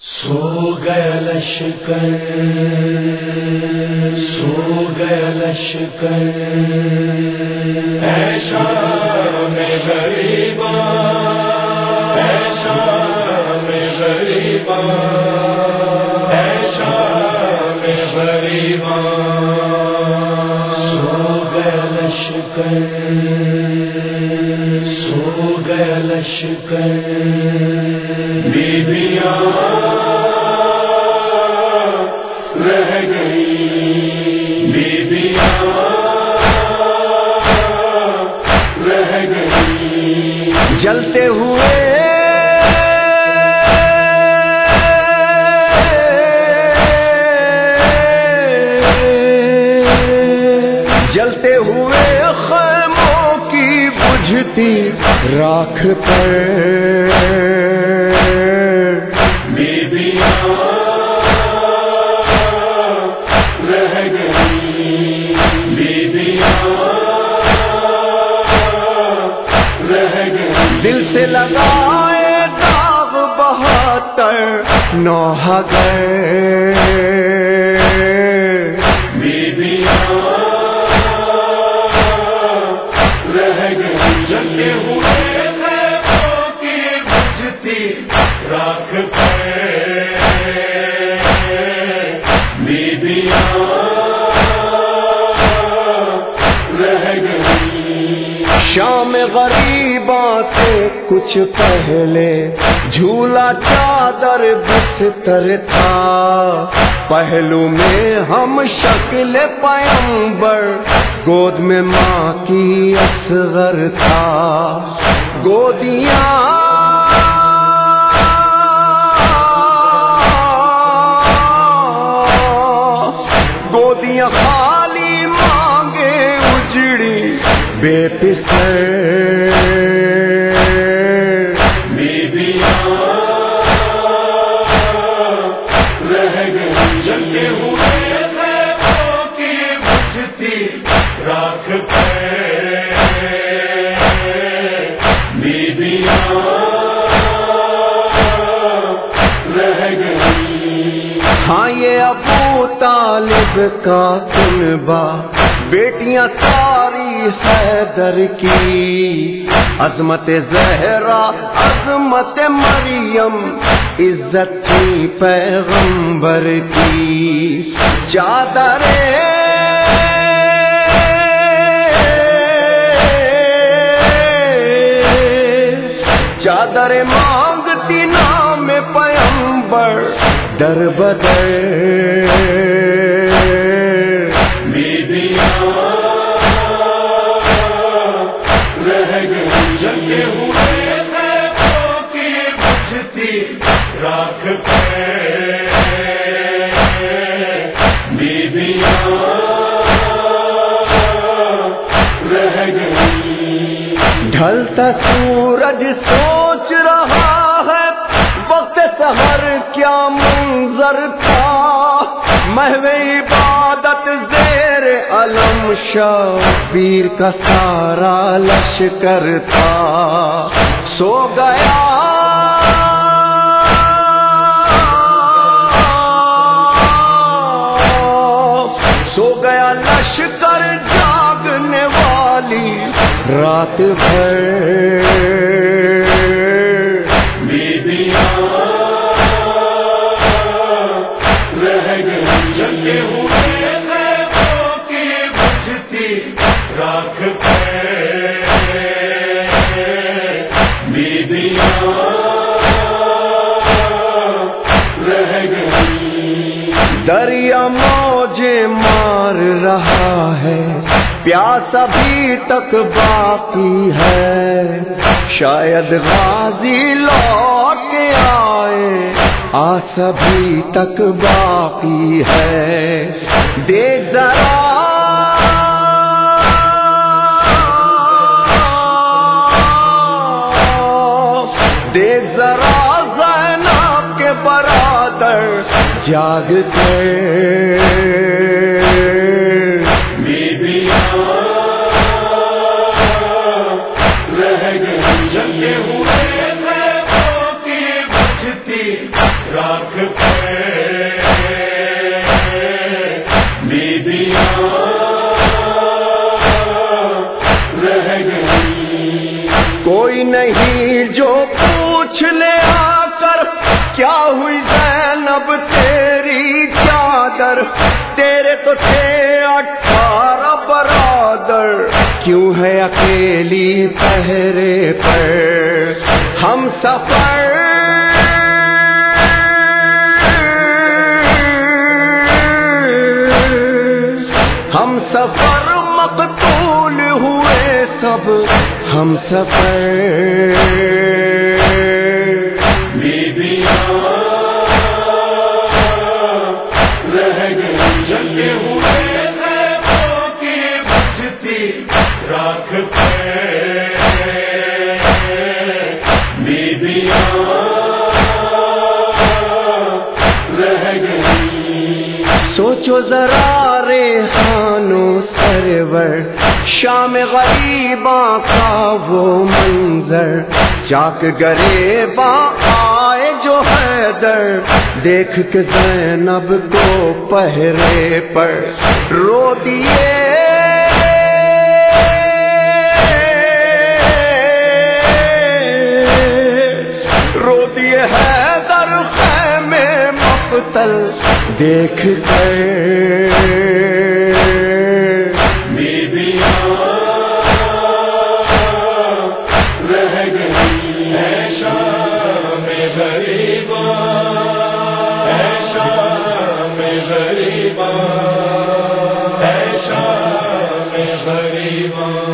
سو گیا لشکر، سو گیا لشکر۔ ایسا میں غریبا ایسا میں غریبا ایسا میں غریبا سو گیا لشکر۔ گیا لشکر۔ بیبیاں رہ گئی بیبیاں رہ گئی جلتے ہوئے بجھتی راکھ پر۔ رہ گئی رہ گئی دل سے لگائے داغ بہتر نوہ گئے۔ شام غریباں سے کچھ پہلے جھولا چادر بستر تھا۔ پہلو میں ہم شکل پیمبر گود میں ماں کی اصغر تھا۔ گودیاں پسر رہ گئی جلے ہوئے کی راکھ رہ گئی ہاں یہ ابو طالب کا کنبا بیٹیاں ساری حیدر کی، عظمت زہرا، عظمت مریم، عزت تھی پیغمبر کی چادر۔ چادر مانگتی نام پیمبر در بدر۔ بیبیاں رہ گئی ڈھلتا سورج سوچ رہا ہے، وقت سحر کیا منظر تھا؟ محو عبادت زیر علم شبیر کا سارا لشکر تھا۔ سو گیا رات بھر۔ بیبیاں رہ گئی جلے ہوئے خیموں کی بجھتی راکھ پہ بیبیاں رہ گئی۔ دریا موجے مار رہا ہے۔ پیاس ابھی تک باقی ہے۔ شاید غازی لوٹ کے آئے آس ابھی تک باقی ہے۔ دیکھ ذرا۔ دیکھ ذرا زینب کے برادر جاگ رہ گئی کوئی نہیں جو پوچھ لے آ کر، کیا ہوئی زینب تیری چادر؟ تیرے تو تھے اٹھارہ برادر۔ کیوں ہے اکیلی پہرے پر؟ ہم سفر ہم سفر۔ بیبیاں رہ گئی جلے ہوئے کی بچتی راکھ پہ بیبیاں رہ گئی سوچو ذرا۔ ریحانو سرور، شام غریباں کا وہ منظر۔ چاک گریباں آئے جو حیدر، دیکھ کے زینب کو پہرے پر۔ رو دیے۔ رو دیے حیدر خیمے مقتل۔ دیکھ کر دیوم